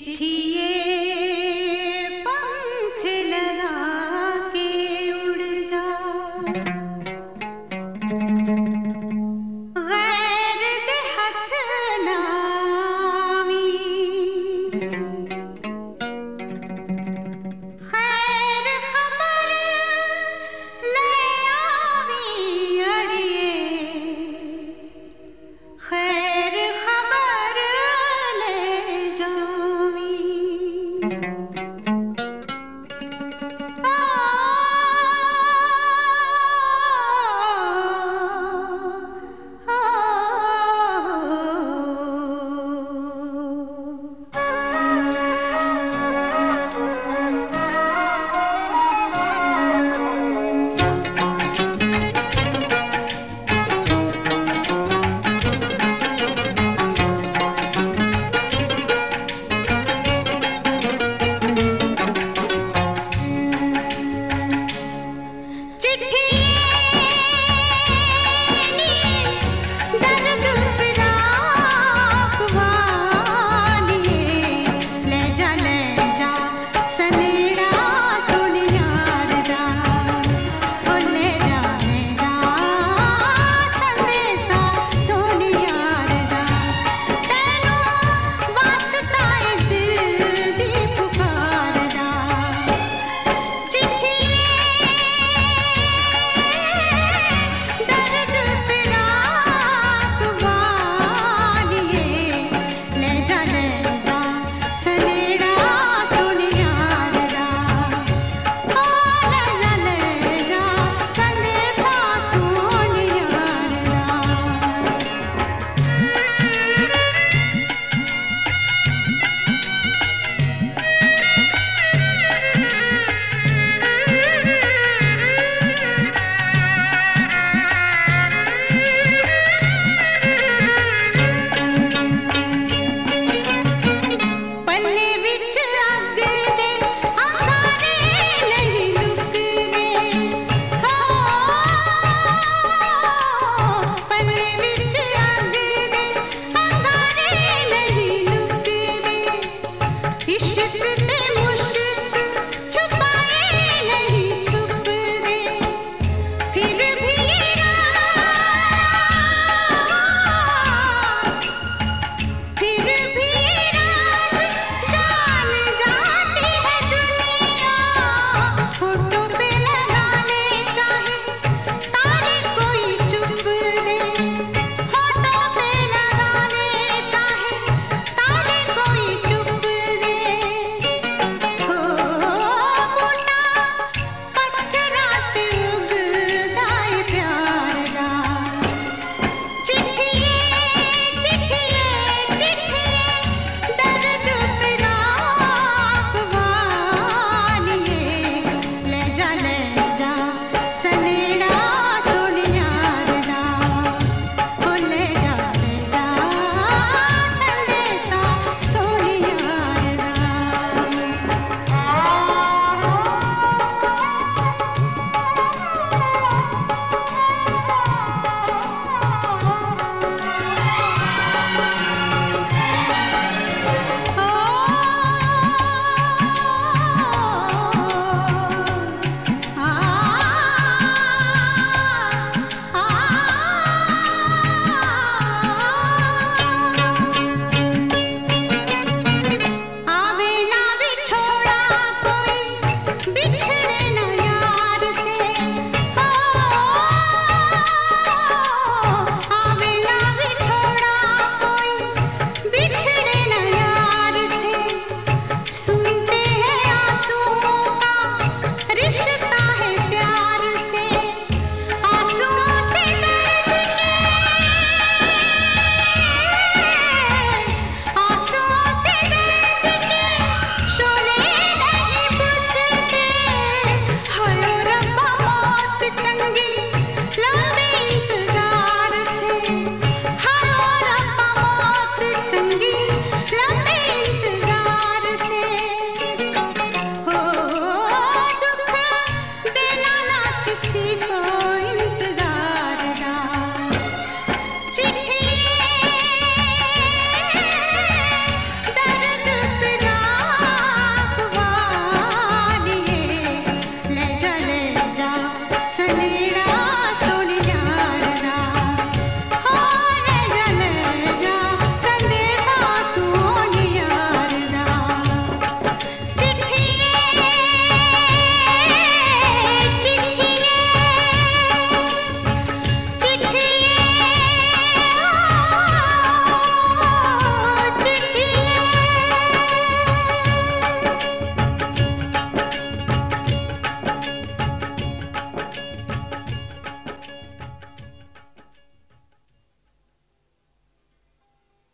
city